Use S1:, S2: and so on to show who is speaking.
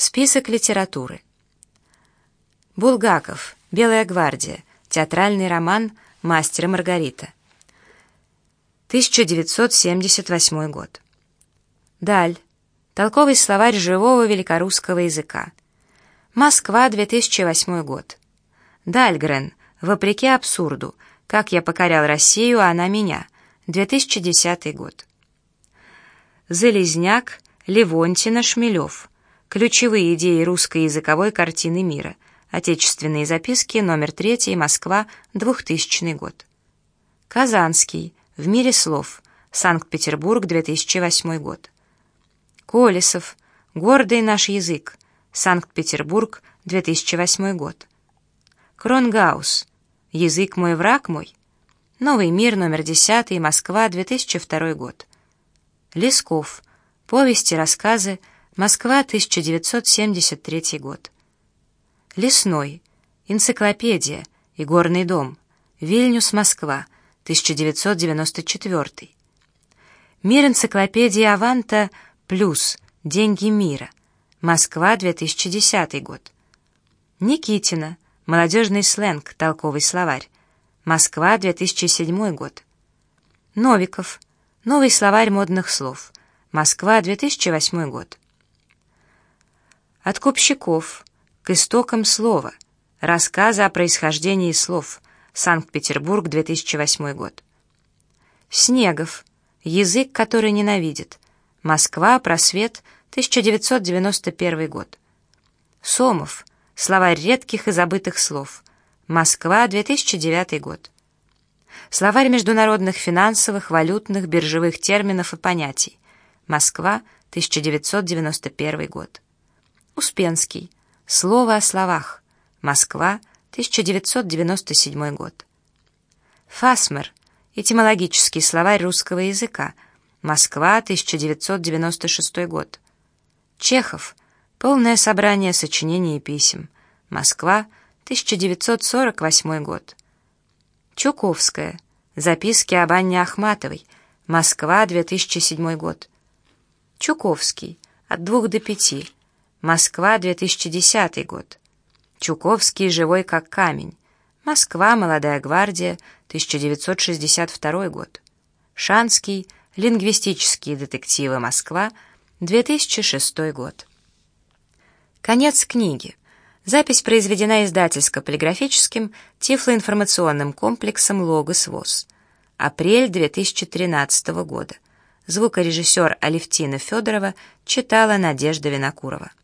S1: Список литературы. Булгаков. Белая гвардия. Театральный роман «Мастер и Маргарита». 1978 год. Даль. Толковый словарь живого великорусского языка. Москва, 2008 год. Дальгрен. Вопреки абсурду. Как я покорял Россию, а она меня. 2010 год. Залезняк, Левонтина, Шмелев. Ключевые идеи русской языковой картины мира. Отечественные записки, номер 3, Москва, 2000 год. Казанский. В мире слов. Санкт-Петербург, 2008 год. Колесов. Гордый наш язык. Санкт-Петербург, 2008 год. Кронгаус. Язык мой, враг мой. Новый мир, номер 10, Москва, 2002 год. Лесков. Повести, рассказы. Москва, 1973 год. Лесной. Энциклопедия. Игорный дом. Вильнюс, Москва. 1994. Мир энциклопедии Аванта плюс Деньги мира. Москва, 2010 год. Никитина. Молодежный сленг. Толковый словарь. Москва, 2007 год. Новиков. Новый словарь модных слов. Москва, 2008 год. От Купщиков. К истокам слова. Рассказы о происхождении слов. Санкт-Петербург, 2008 год. Снегов. Язык, который ненавидит. Москва, Просвет, 1991 год. Сомов. Словарь редких и забытых слов. Москва, 2009 год. Словарь международных финансовых, валютных, биржевых терминов и понятий. Москва, 1991 год. Успенский. Слово о словах. Москва, 1997 год. Фасмер. Этимологический словарь русского языка. Москва, 1996 год. Чехов. Полное собрание сочинений и писем. Москва, 1948 год. Чуковская. Записки об Анне Ахматовой. Москва, 2007 год. Чуковский. От двух до пяти. Москва, 2010 год. Чуковский «Живой как камень». Москва, Молодая гвардия, 1962 год. Шанский «Лингвистические детективы. Москва», 2006 год. Конец книги. Запись произведена издательско-полиграфическим тифлоинформационным комплексом «Логос ВОЗ». Апрель 2013 года. Звукорежиссер Алевтина Федорова читала Надежда Винокурова.